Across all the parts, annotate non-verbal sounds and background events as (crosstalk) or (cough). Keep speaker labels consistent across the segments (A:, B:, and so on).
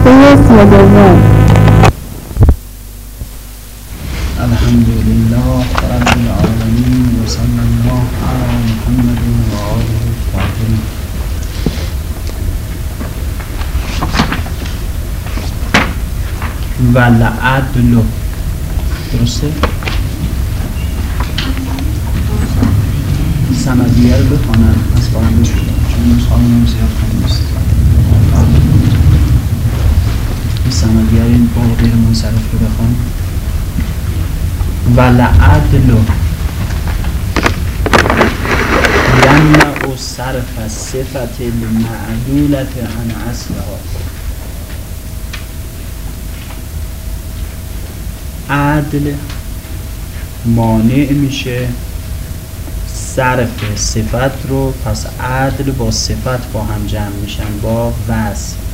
A: مقياس وجزاء
B: الحمد لله رب العالمين وصلى الله على محمد وآله الطاهرين ولا عدل درسته؟ سندیه رو بخوانم از بارم بشونم چون سالم زیاد خواهیم نیست این سندیه رو منصرف رو بخوان. و لعدل یمنع صرف صفت المعدولت عن عدل مانع میشه صرف صفت رو پس عدل با صفت با هم جمع میشن با وصف.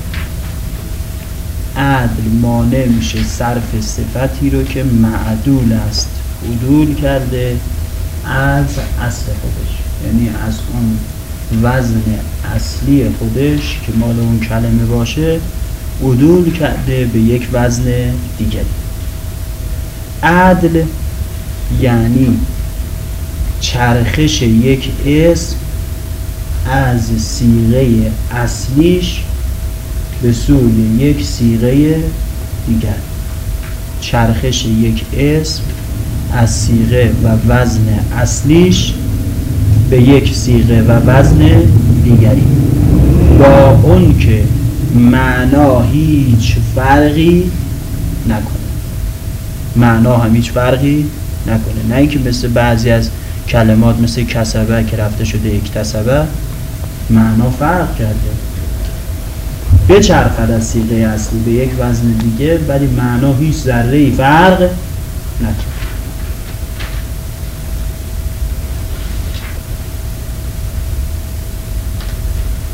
B: عدل مانع میشه صرف صفتی رو که معدول است. عدول کرده از اصل خودش. یعنی از اون وزن اصلی خودش که مال اون کلمه باشه عدول کرده به یک وزن دیگری عدل یعنی چرخش یک اسم از سیغه اصلیش به سوی یک سیغه دیگر. چرخش یک اسم از سیغه و وزن اصلیش به یک سیغه و وزن دیگری. با اون که معنا هیچ فرقی نکنه. معنا هم هیچ فرقی نکنه. نه اینکه مثل بعضی از کلمات مثل کسبه که رفته شده یک تسبه معنا فرق کرده. بچرخد از سیغه اصلی به یک وزن دیگه ولی معنا هیچ ذره ای فرق نکنه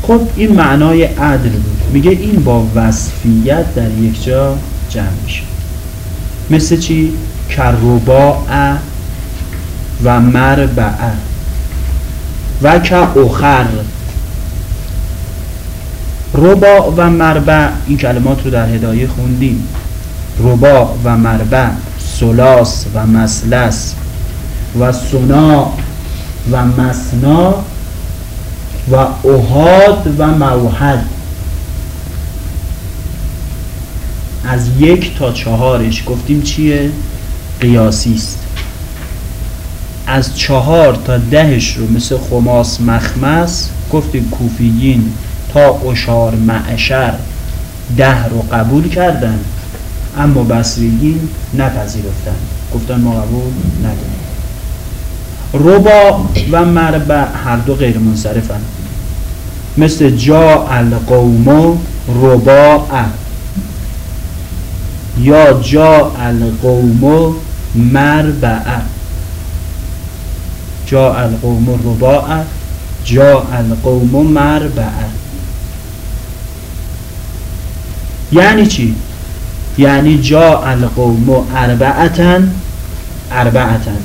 B: خب این معنای عدل بود. میگه این با وصفیت در یک جا جمع میشه. مثل چی؟ کرباع و مربع و که اخر رباع و مربع. این کلمات رو در هدایه خوندیم. رباع و مربع سلاس و مسلس و سنا و مسنا و احاد و موحد. از یک تا چهارش گفتیم چیه؟ قیاسی است. از چهار تا دهش رو مثل خماس مخمس گفتیم کوفیین تا اشار معشر ده رو قبول کردن اما بصریین نپذیرفتن. گفتن ما قبول نداریم. ربا و مربع هر دو غیر منصرفن. مثل جا القوم رباع یا جا القوم مربع جا القوم رباع جا القوم مربع یعنی چی؟ یعنی جا القوم اربعتن اربعتن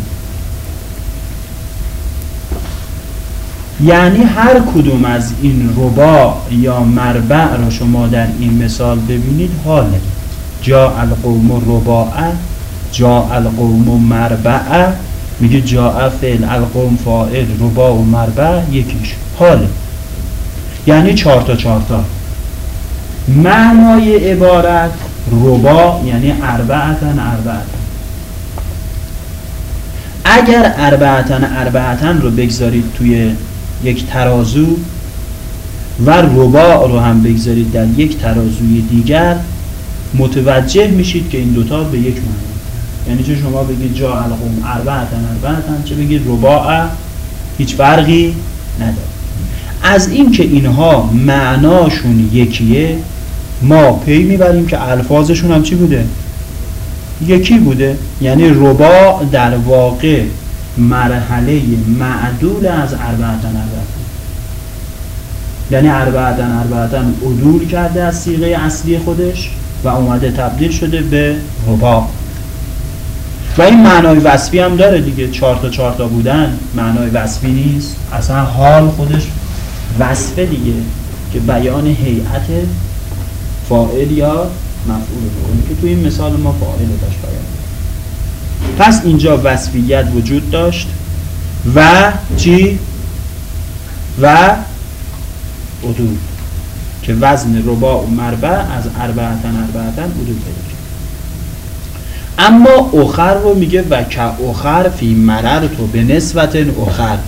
B: یعنی هر کدوم از این ربا یا مربع را شما در این مثال ببینید حاله. جا القوم رباع جا القوم مربع میگه جا فعل القوم فاعل ربا و مربع یکیش. حاله. یعنی چهار تا چهار تا. معنای عبارت ربا یعنی اربعتن اربعتن اگر اربعتن اربعتن رو بگذارید توی یک ترازو و ربا رو هم بگذارید در یک ترازوی دیگر متوجه میشید که این دوتا به یک معنی. یعنی چه شما بگید جا القوم اربعتن اربعتن چه بگید رباع هیچ فرقی نداره. از اینکه اینها معناشون یکیه ما پی می‌بریم که الفاظشون هم چی بوده؟ یکی بوده یعنی ربا در واقع مرحله معدول از اربعتن اربعتن. یعنی اربعتن اربعتن عدول کرده از سیغه اصلی خودش و اومده تبدیل شده به ربا. و این معنای وصفی هم داره دیگه. چهار تا چهار تا بودن معنای وصفی نیست. اصلا حال خودش وصفه دیگه که بیان هیئت فاعل یا مفعول به که تو این مثال ما فاعل داشت پس اینجا وصفیت وجود داشت و چی؟ و عدود که وزن رباع و مربع از اربعتن اربعتن عدود پیدا اما اخر رو میگه و که اخر فی مرر تو به نسبت اخر.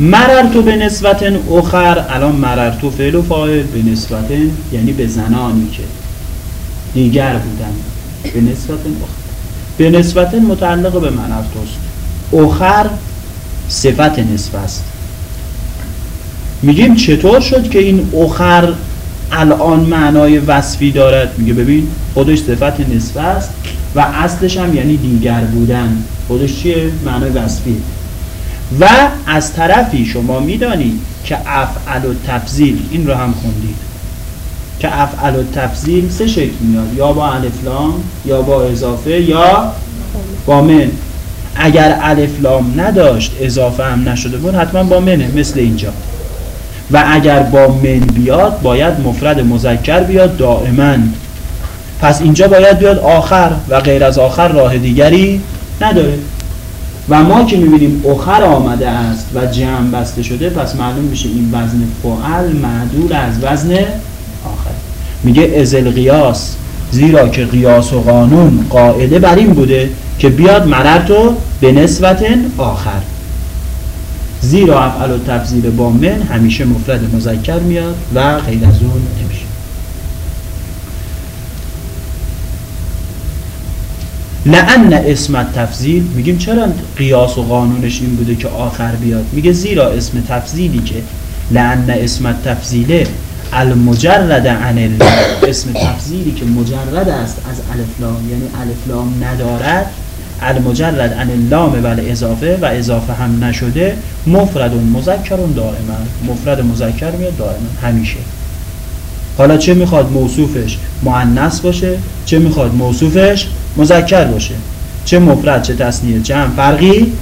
B: مرر تو به نسبت اخر الان مرر تو فعل و فاعل به نسبت یعنی به زنانی که دیگر بودن. به نسبت اخر. به نسبت متعلق به مرر توست. اخر صفت نسبت است. میگیم چطور شد که این اخر الان معنای وصفی دارد؟ میگه ببین خودش صفت نصف است و اصلش هم یعنی دیگر بودن. خودش چیه؟ معنای وصفی و از طرفی شما می‌دانید که افعل و تفضیل این رو هم خوندید. که افعل و تفضیل سه شکل میاد یا با الفلام یا با اضافه یا با من. اگر الفلام نداشت اضافه هم نشده بود حتما با منه مثل اینجا. و اگر با من بیاد باید مفرد مذکر بیاد دائما. پس اینجا باید بیاد آخر و غیر از آخر راه دیگری نداره. و ما که می‌بینیم اخر آمده است و جمع بسته شده پس معلوم میشه این وزن فعل معدول از وزن آخر. میگه ازل قیاس زیرا که قیاس و قانون قاعده بر این بوده که بیاد مررتو به نسبت آخر. زیرا افعل و تفضیل با من همیشه مفرد مذکر میاد و غیر از اون نمیشه. لعن اسم تفضیل میگیم چرا قیاس و قانونش این بوده که آخر بیاد؟ میگه زیرا اسم تفضیلی که لعن اسم تفضیله المجرد عن اسم تفضیلی که مجرد است از الفلام یعنی الفلام ندارد. المجرد عن اللام بل اضافه و اضافه هم نشده. مفرد مذکر دائما. مفرد مذکر میاد دائما. همیشه. حالا چه می‌خواد موصوفش معنس باشه؟ چه می‌خواد موصوفش مذکر باشه؟ چه مفرد چه تصنیه جمع فرقی؟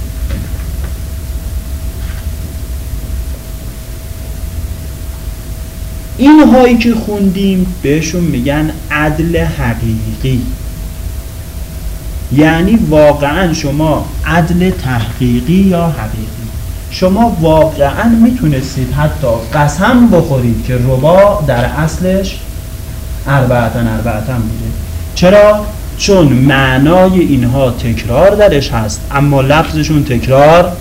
B: این هایی که خوندیم بهشون میگن عدل حقیقی. یعنی واقعا شما عدل تحقیقی یا حقیقی؟ شما واقعا می‌تونستید حتی قسم بخورید که ربا در اصلش اربعتن اربعتن بوده چرا؟ چون معنای اینها تکرار درش هست اما لفظشون تکرار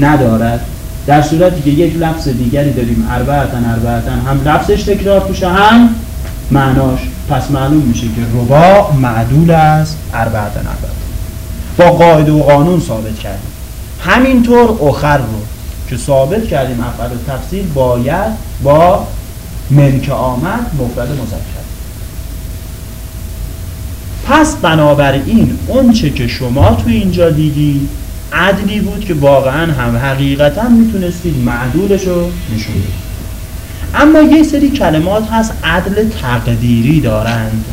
B: ندارد. در صورتی که یک لفظ دیگری داریم اربعتن اربعتن هم لفظش تکرار توشه هم معناش. پس معلوم میشه که ربا معدول است اربعتن اربعتن با قاعده و قانون ثابت کردیم. همینطور اخر رو که ثابت کردیم افعال تفصیل باید با من که آمد مفرد مذکر. پس بنابراین اون چه که شما تو اینجا دیدی عدلی بود که واقعا هم حقیقتا می‌تونستید معدولش رو نشون اما یه سری کلمات هست عدل تقدیری دارند.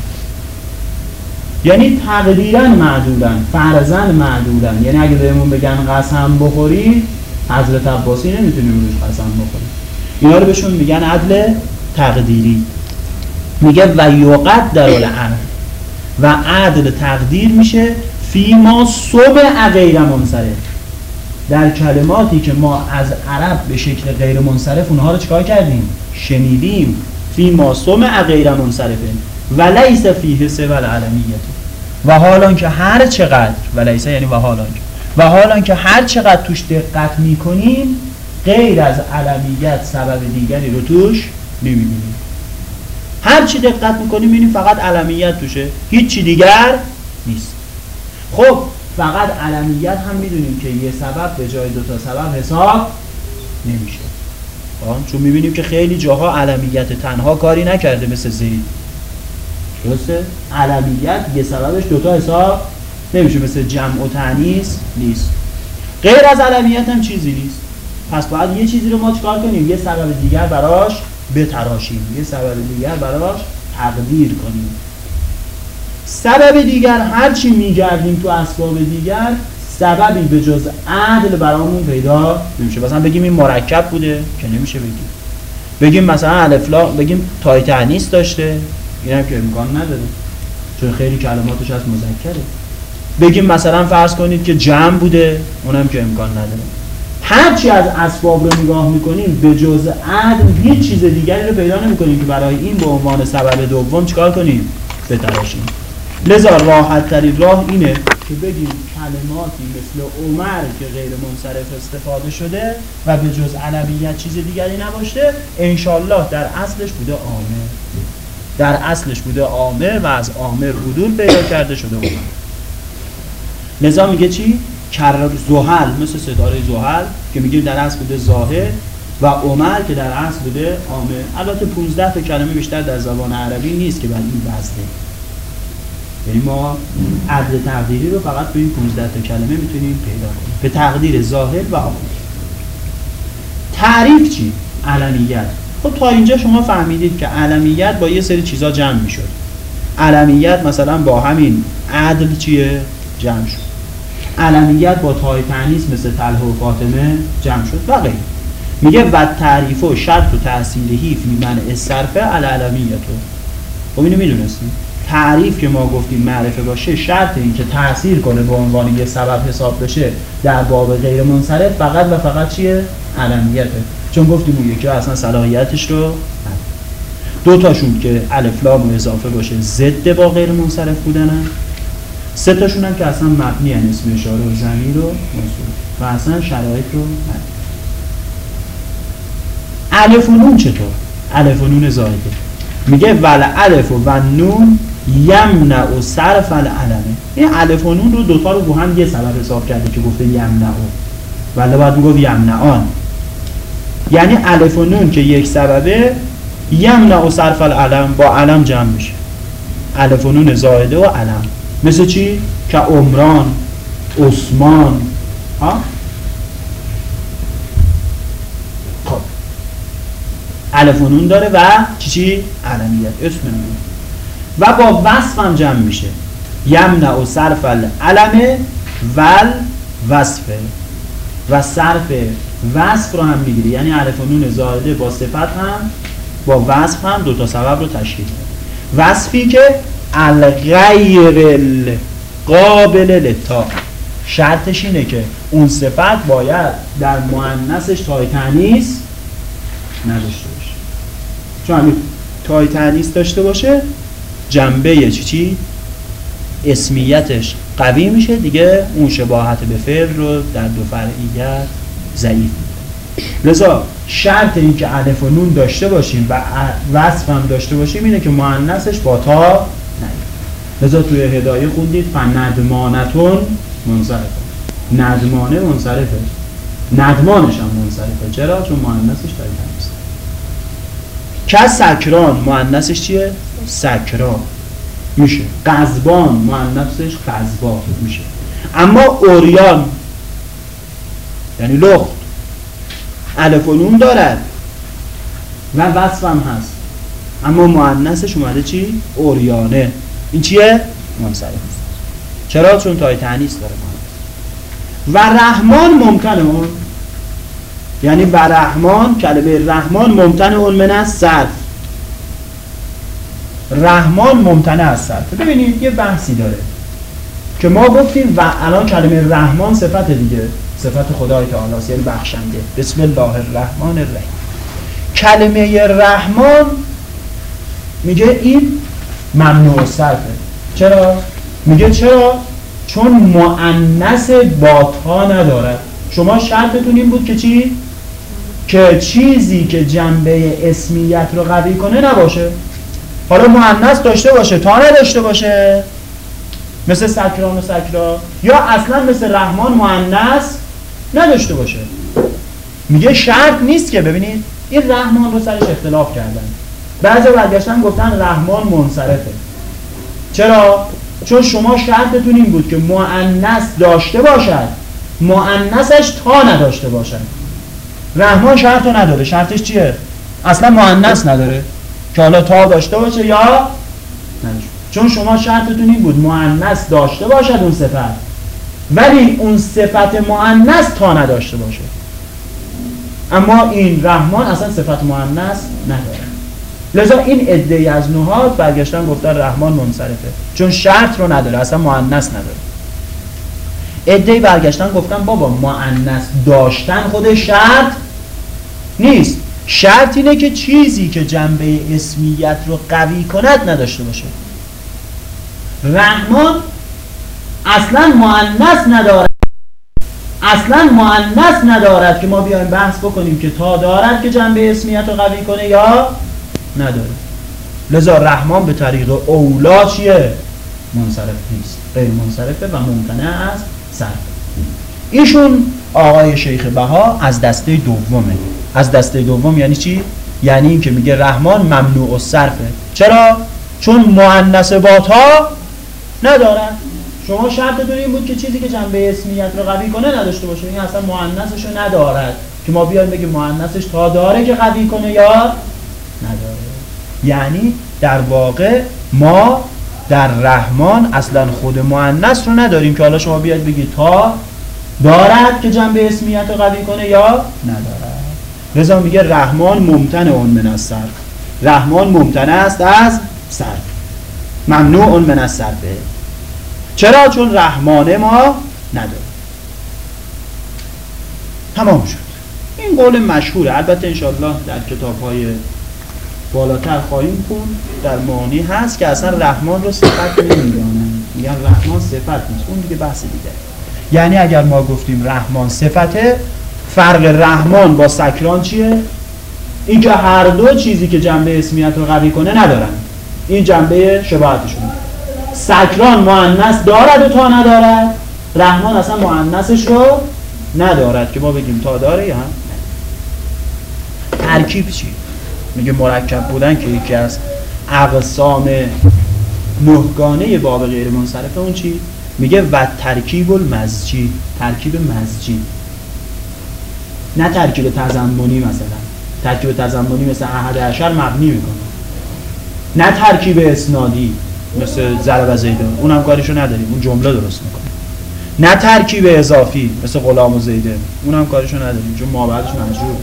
B: یعنی تقدیرا معدولن فرزن معدولن یعنی اگه بهمون بگن قسم بخوری حضرت عباسی نمی‌تونیم روش قسم بخوریم. اینا رو بهشون میگن عدل تقدیری. میگه و یوقت در العمل و عدل تقدیر میشه فی ما صبع غیر منصرف. در کلماتی که ما از عرب به شکل غیر منصرف اونها رو چکار کردیم؟ شنیدیم. فی ما صبع غیر منصرفه و لیس فیه سوال العالمیت و حالا که هر چقدر و لیس یعنی و حالا و حالا که هر چقدر توش دقت می‌کنیم غیر از علمیت سبب دیگری رو توش نمی‌بینیم. هر چی دقت می‌کنیم ببینیم فقط علمیت توشه. هیچی دیگر نیست. خب فقط علمیت هم می‌دونیم که یه سبب به جای دو تا سبب حساب نمیشه. چون می‌بینیم که خیلی جاها علمیت تنها کاری نکرده مثل زید. درسته؟ علمیت یه سببش دوتا حساب نمیشه مثل جمع و تعنیس نیست. غیر از علمیت هم چیزی نیست. پس باید یه چیزی رو ما چکار کنیم؟ یه سبب دیگر براش بتراشیم. یه سبب دیگر براش تقدیر کنیم. سبب دیگر هرچی میگردیم تو اسباب دیگر سببی به جز عدل برامون پیدا نمیشه. مثلا بگیم این مرکب بوده که نمیشه بگیم. بگیم مثلا الفلا بگیم تایتانیس داشته. این هم که امکان نداره. چون خیلی کلماتش از مذکره. بگیم مثلا فرض کنید که جمع بوده اونم که امکان نداره. هرچی از اسباب رو نگاه می‌کنیم به جز عدل هیچ چیز دیگری رو پیدا نمی‌کنیم که برای این به عنوان سبب دوم چیکار کنیم؟ بتراشیم لذا راحت ترین راه اینه که بگیم کلماتی مثل عمر که غیر منصرف استفاده شده و به جز علمیت چیز دیگری نباشه انشالله در اصلش بوده آمر در اصلش بوده آمر و از آمر حدول پیدا کرده شده عمر. لذا میگه چی؟ کر زحل مثل ستاره زحل که میگه در اصل بوده ظاهر و عمر که در اصل بوده آمر البته 15 تا کلمه بیشتر در زبان عربی نیست که بر این وزنه یعنی ما عدل تقدیری رو فقط تو این 15 تا کلمه می‌تونیم پیدا کنیم. به تقدیر ظاهر و آمر تعریف چی؟ علمیت خب تا اینجا شما فهمیدید که علمیت با یه سری چیزا جمع می‌شد. علمیت مثلا با همین عدل چیه؟ جمع شد. علمیت با تای تنیس مثل تله و فاطمه جمع شد. و غیر میگه و تعریف و شرط و تحصیلهی فی من صرفه علمیت خب اینو می‌دونستیم. تعریف که ما گفتیم معرفه باشه شرط این که تاثیر کنه به عنوان یه سبب حساب بشه در باب غیر منصرف فقط و فقط چیه؟ علمیته چون گفتیم اون یکی اصلا صلاحیتش رو دو تاشون که الف لام اضافه باشه ضد با غیر منصرف بودنن سه تاشون هم که اصلا مبنی هن اسم اشاره و زمین رو. موصول و اصلا شرایط رو الف و نون چطور؟ الف و نون زایده میگه ول الف و نون یمنع و صرف العلمه این الف و نون رو دوتا رو با هم یه سبب حساب کرده که گفته یمنع. ولی باید می‌گفت یمنعان. یعنی الف و نون که یک سببه یمنع و صرف العلم با علم جمع میشه. الف و نون زایده و علم. مثل چی؟ که عمران عثمان. ها؟ خب. الف و نون داره و چی چی؟ علمیت. اسم نون. و با وصف هم جمع میشه. یمنع و صرف العلم ول وصفه و صرف وصف رو هم می‌گیره یعنی الف و نون زائده با صفت هم با وصف هم دو تا سبب رو تشکیل میده. وصفی که الغیر قابل لتا شرطش اینه که اون صفت باید در مؤنثش تای تنیس نداشته باشه. چون همین تای تنیس داشته باشه جنبه چی چی؟ اسمیتش قوی میشه دیگه اون شباهت به فعل رو در دو فرعیت ضعیف لذا شرط این که الف و نون داشته باشیم و وصف هم داشته باشیم اینه که مؤنثش با تا لذا توی هدایه خوندید فندمانتون منصرفه ندمانه منصرفه. ندمانش هم منصرفه. چرا؟ چون مؤنثش داری نیست. که سکران مؤنثش چیه؟ سکران. میشه. قزبان مؤنثش قزبا میشه. اما اوریان یعنی لخت الف و نون دارد و وصف هم هست. اما مؤنثش اومده چی؟ اوریانه. این چیه؟ منصرف چرا؟ چون تای تعنیس داره. و رحمان ممکنه اون. یعنی و رحمان کلمه رحمان ممتن اون من از صرف. رحمان ممتنه از صرف ببینید یه بحثی داره که ما گفتیم و الان کلمه رحمان صفت دیگه صفت خدای تعالی یعنی بخشنده بسم الله الرحمن الرحیم کلمه رحمان میگه این ممنوع صرفه چرا؟ میگه چرا؟ چون معنس با ندارد شما شرطتون این بود که چی؟ که چیزی که جنبه اسمیت رو قوی کنه نباشه حالا معنس داشته باشه تا نداشته باشه. مثل سکران و سکرا. یا اصلا مثل رحمان معنس نداشته باشه. میگه شرط نیست که ببینید این رحمان رو سرش اختلاف کردن. بعضی برگشتن گفتن رحمان منصرفه. چرا؟ چون شما شرطتون این بود که معنس داشته باشد. معنسش تا نداشته باشد. رحمان شرط رو نداره. شرطش چیه؟ اصلا معنس نداره. که حالا تا داشته باشه یا؟ چون شما شرطتون این بود معنس داشته باشد اون صفت. ولی اون صفت معنس تا نداشته باشه. اما این رحمان اصلا صفت معنس نداره. لذا این عده از نهاد برگشتن گفتن رحمان منصرفه. چون شرط رو نداره اصلا معنس نداره. عده برگشتن گفتن بابا معنس داشتن خود شرط نیست. شرط اینه که چیزی که جنبه اسمیت رو قوی کند نداشته باشه. رحمان اصلا معنس ندارد. اصلا معنس ندارد که ما بیایم بحث بکنیم که تا دارد که جنبه اسمیت رو قوی کنه یا نداره. لذا رحمان به طریق اولا چیه؟ منصرف نیست. غیر منصرفه و ممکنه از صرف ایشون آقای شیخ بها از دسته دومه. از دسته دوم یعنی چی؟ یعنی اینکه میگه رحمان ممنوع و صرفه. چرا؟ چون مؤنث ها ندارن. شما شرط این بود که چیزی که جنبه اسمیت رو قوی کنه نداشته باشه. این اصلا مؤنثش رو ندارد. که ما بیایم بگیم مؤنثش تا داره که قوی کنه یا نداره. یعنی در واقع ما در رحمان اصلا خود مؤنث رو نداریم که حالا شما بیاید بگید تا دارد که جنبه اسمیت رو قوی کنه یا ندارد. رضا میگه رحمان ممتن اون من از صرف رحمان ممتن است از صرف ممنوع اون من از صرفه چرا؟ چون رحمانه ما نداره تمام شد. این قول مشهوره البته انشاءالله در کتاب های بالاتر خواهیم کن در معنی هست که اصلا رحمان رو صفت نمی‌دانن. میگن رحمان صفت نیست. اون دیگه بحث دیگه. یعنی اگر ما گفتیم رحمان صفته فرق رحمان با سکران چیه؟ اینکه هر دو چیزی که جنبه اسمیت رو قوی کنه ندارن این جنبه شباهتشون سکران معنس دارد و تا ندارد رحمان اصلا معنسش رو ندارد که ما بگیم تا داره یا هم ترکیب چی؟ میگه مرکب بودن که یکی از اقسام نهگانه باب غیر منصرف اون چی؟ میگه و ترکیب المزجی ترکیب مزجی نه ترکیب تزمونی مثلا. ترکیب تزمونی مثل احد عشر مبنی می‌کنه. نه ترکیب اسنادی مثل ضرب زیدون اونم کاریشو نداریم. اون جمله درست می‌کنه. نه ترکیب اضافی مثل غلام و زیده اونم کارشو نداریم. چون ما بعدش مجرور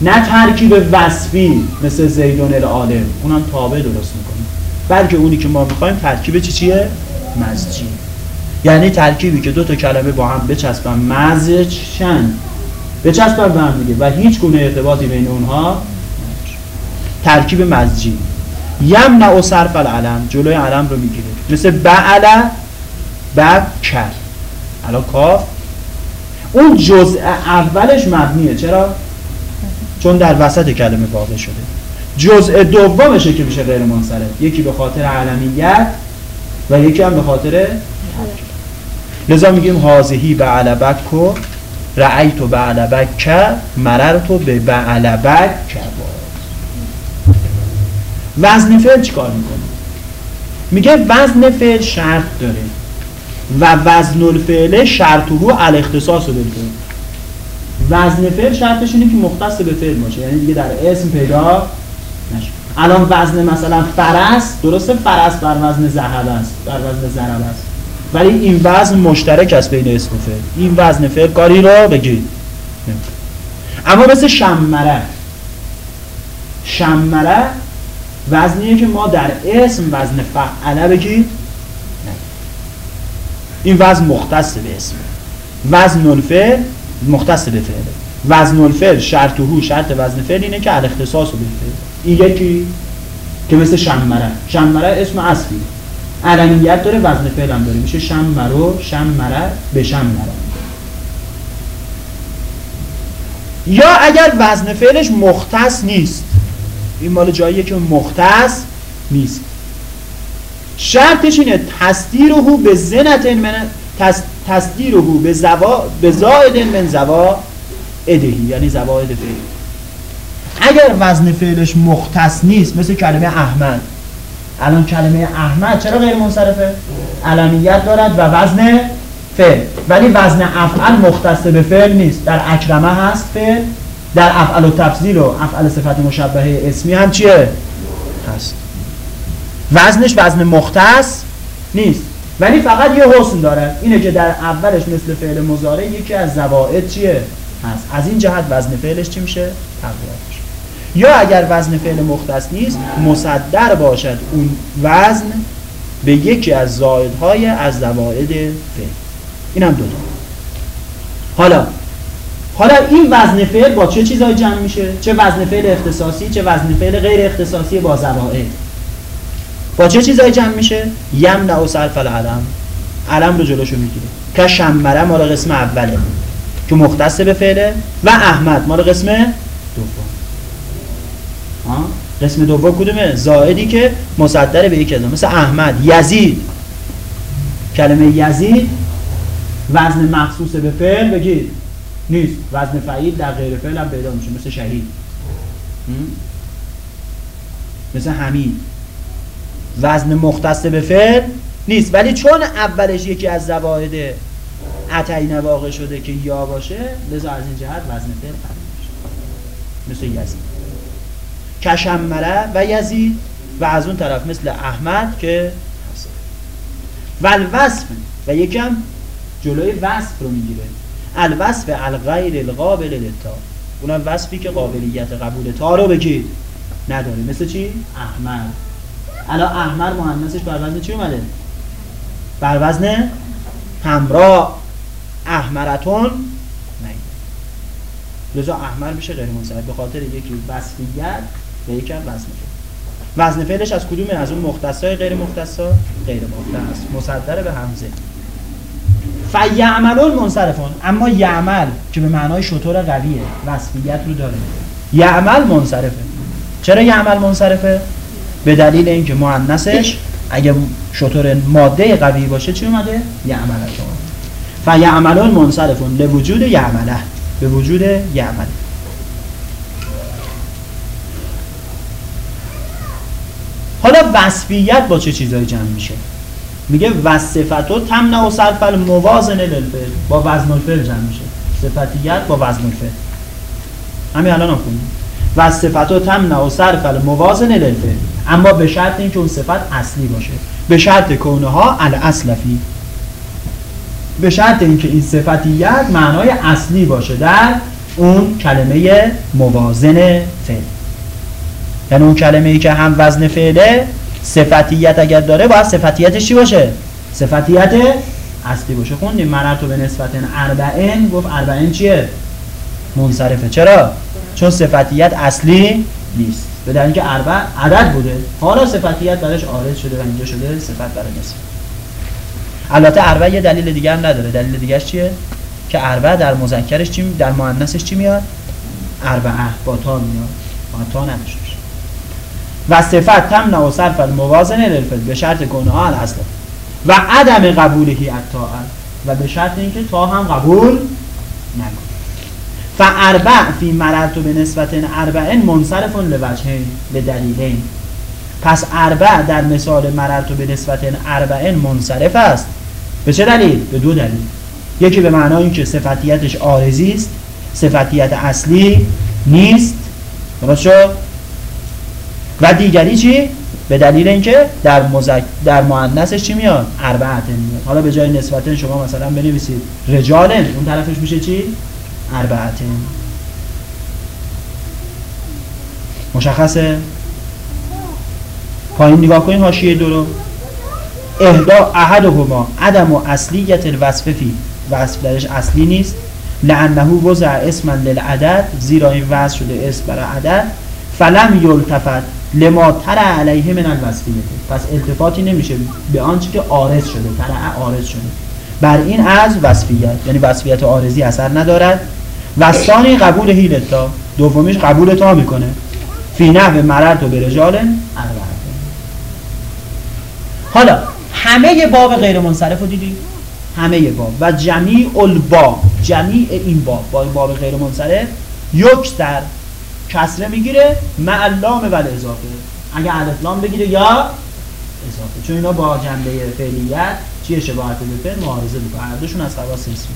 B: نه ترکیب وصفی مثل زیدون العالم. اونم تابع درست می‌کنه. بلکه اونی که ما می‌خوایم ترکیب چی چیه؟ مزجی. یعنی ترکیبی که دو تا کلمه با هم بچسبن. مزجشن بچسبن به هم دیگه. و هیچ گونه ارتباطی بین اونها ترکیب مزجی. یمنع و صرف العلم. جلوی علم رو می‌گیره. مثل بعل کر. الان کاف. اون جزء اولش مبنیه. چرا؟ چون در وسط کلمه واقع شده. جزء دومشه که میشه غیر منصرف. یکی به خاطر علمیت و یکی هم به خاطر لذا میگیم حاضهی به علبک و رعیتو به علبک مررتو به به علبک وزن فعل چیکار می‌کنه؟ میگه وزن فعل شرط داره و وزن الفعل شرطه الاختصاص بالفعل وزن فعل شرطش اینه که مختص به فعل باشه یعنی دیگه در اسم پیدا نشه. الان وزن مثلا فرس درسته؟ فرس بر وزن ذهب است بر وزن ضرب است. ولی این وزن مشترک است بین اسم و فعل. این وزن فعل کاری رو بگید اما مثل شمره شمره وزنیه که ما در اسم وزن فعله بگید این وزن مختص به اسم. وزن الفعل مختص به فعله. وزن الفعل شرط هو شرط وزن فعل اینه که الاختصاص به فعل این یکی که مثل شمره شمره اسم اصلی علمیت داره وزن فعل هم داره. میشه شمرو شمره به شمره یا اگر وزن فعلش مختص نیست. این مال جاییه که مختص نیست. شرطش اینه تصدیرهو به زنت من تصدیرهو به زوا به زائد من زوا ادهی یعنی زواید فعل اگر وزن فعلش مختص نیست مثل کلمه احمد الان کلمه احمد چرا غیر منصرفه؟ علمیت دارد و وزن فعل. ولی وزن افعل مختص به فعل نیست. در اکرمه هست فعل در افعل و تفضیل و افعل صفت مشبهه اسمی هم چیه؟ هست. وزنش وزن مختص نیست. ولی فقط یه حسن داره. اینه که در اولش مثل فعل مزاره یکی از زوائد چیه؟ هست. از این جهت وزن فعلش چی میشه؟ تقویت یا اگر وزن فعل مختص نیست مصدر باشد اون وزن به یکی از زائدهای از زوائد فعل. اینم دو تا. حالا حالا این وزن فعل با چه چیزای جمع میشه؟ چه وزن فعل اختصاصی چه وزن فعل غیر اختصاصی با زوائد با چه چیزای جمع میشه؟ یم و صرف العلم. علم رو جلوشو می‌گیره. که شمره مال قسم اوله که مختص به فعله و احمد مال قسم دوم. قسم دوم کدومه؟ زائدی که مصدر به یک از مثل احمد یزید. کلمه یزید وزن مخصوص به فعل بگید نیست. وزن فعیل در غیر فعل هم پیدا میشه. مثل شهید. مثل همین وزن مختص به فعل نیست. ولی چون اولش یکی از زواهد عطعی واقع شده که یا باشه لذا از این جهت وزن فعل قبول میشه. مثل یزید. کشمره و یزید و از اون طرف مثل احمد که و الوصف و یکم جلوی وصف رو می‌گیره. الوصف الغیر القابل لتا اونم وصفی که قابلیت قبول تا رو بگید نداره. مثل چی؟ احمد. الان احمر مهندسش بر وزن چی اومده؟ بر وزن همراه احمرتون نه لذا احمر میشه غیر منصرف به خاطر یکی وصفیت یکی هم وزن وزن فعلش از کدومه؟ از اون مختصای غیر مختصا؟ غیر مختص مصدر به همزه فیعملون منصرفون. اما یعمل که به معنای شطور قویه وصفیت رو داره. یعمل منصرفه. چرا یعمل منصرفه؟ به دلیل اینکه مؤنثش اگه شطور ماده قوی باشه چی اومده؟ یعملتون فیعملون منصرفون. لوجود یعمله. به وجود یعمل. حالا وصفیت با چه چیزایی جمع میشه؟ میگه وصفتو تمنع و صرف الموازن للفعل. با وزن الفعل جمع میشه. صفتیت با وزن الفعل همین الان هم کنیم وصفتو تمنع و صرف الموازن للفعل. اما به شرط اینکه اون صفت اصلی باشه. به شرط کونه ها الاصلفی. به شرط اینکه این صفتیت معنای اصلی باشه در اون کلمه موازن فعل. یعنی اون کلمه ای که هم وزن فعله صفتیت اگر داره باید صفتیتش چی باشه؟ صفتیت اصلی باشه. خوندیم. تو به نسبت اربعین گفت اربعین چیه؟ منصرفه. چرا؟ چون صفتیت اصلی نیست. به دلیل اینکه اربع عدد بوده. حالا صفتیت برش آرز شده و اینجا شده صفت برای نسبت البته اربع یه دلیل دیگه هم نداره. دلیل دیگه چیه؟ که اربع در مذکرش چی در مؤنثش چی میاد؟ اربعه. با تا میاد. با تا نداشته. و صفت تمنع و صرف الموازن للفعل. به شرط ها الاصل و عدم قبولهی الطاعه و به شرط اینکه تا هم قبول نکن فاربع فی مررت به نسبت اربعین منصرف لوجهین به دلیلین. پس اربع در مثال مررت به نسبت اربعین منصرف است. به چه دلیل؟ به دو دلیل. یکی به معنای اینکه صفتیتش آرزی است صفتیت اصلی نیست. درست شد؟ و دیگری چی؟ به دلیل اینکه در مزک در مؤنثش چی میاد؟ اربعه میاد. حالا به جای نسبت شما مثلا بنویسید رجالن اون طرفش میشه چی؟ اربعه مشخصه؟ پایین نگاه کنید حاشیه دو رو. اهدا احدهما عدم و اصلیت الوصف فی. وصف درش اصلی نیست. لانه وضع اسما للعدد زیرا این وصف شده اسم برای عدد. فلم یلتفت لما تر علیه من الوصفیه پس التفاتی نمیشه به آنچه که آرز شده ترع آرز شده. بر این از وصفیت یعنی وصفیت آرزی اثر ندارد. و قبول هیلتا دومیش قبول تا می‌کنه. فی نحو مررت و برجال حالا همه باب غیر منصرف رو دیدی؟ همه باب. و جمیع الباب جمیع این باب با باب غیر منصرف یک در کسره می‌گیره معلام ول اضافه اگه الفلام بگیره یا اضافه. چون اینا با جنبه فعلیت چیه شباهت به فعل معارضه می‌کنه هر از خواص اسمی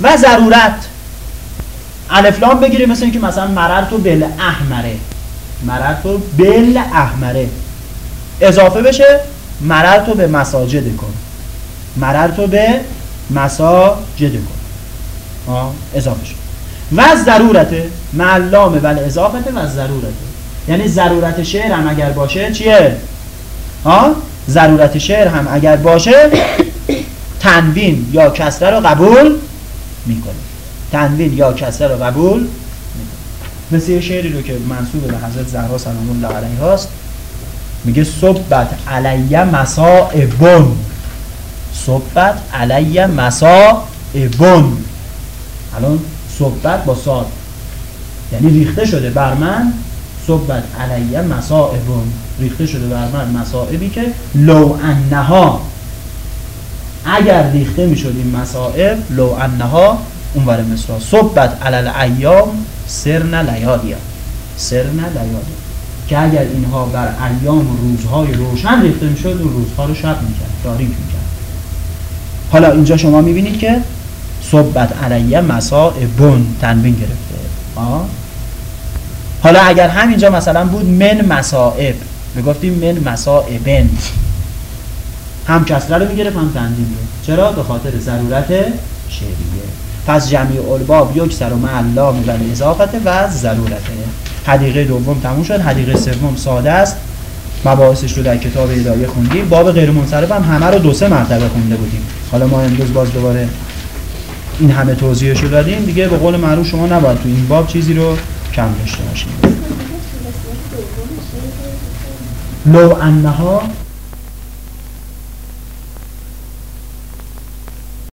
B: و ضرورت. الفلام بگیره مثل اینکه مثلا مررتو بل احمره مررتو بل احمره اضافه بشه مررتو به مساجد کن. مررتو به مساجد کن. اضافه شد. و ضرورته معلامه ولی اضافته و ضرورته یعنی ضرورت شعر هم اگر باشه چیه؟ ها؟ ضرورت شعر هم اگر باشه (coughs) تنوین یا کسره رو قبول می‌کنه. تنوین یا کسره رو قبول می‌کنه. مثل یه شعری رو که منصوب به حضرت زهرا سلام الله علیه هاست میگه صبت علیه مسائبون صبت علیه مسائبون الان صحبت با ساد یعنی ریخته شده بر من صحبت علیه مسائبون ریخته شده بر من مسائبی که لو انها اگر ریخته می‌شد این مسائب لو انها اونور مصرا صحبت علل ایام سرن لیالیا. سرن لیالیا. که اگر اینها بر ایام و روزهای روشن ریخته می‌شد اون روزها رو شب می‌کرد تاریک می‌کرد. حالا اینجا شما می‌بینید که صحبت علیه مسائبون تنوین گرفته. آه؟ حالا اگر همینجا مثلا بود من مسائب می‌گفتیم من مسائبن. هم کسره رو می‌گرفت هم تنظیم رو. چرا؟ به خاطر ضرورت شعریه. پس جمعی الباب یک سر و معلام و اضافت و ضرورته. حدیقه دوم تموم شد حدیقه سوم ساده است. مباحثش رو در کتاب ادایه خوندیم. باب غیر منصرف هم همه رو دو سه مرتبه خونده بودیم. حالا ما امروز باز دوباره این همه توضیحش رو دادیم دیگه به قول معروف شما نباید تو این باب چیزی رو کم داشته باشید لو انها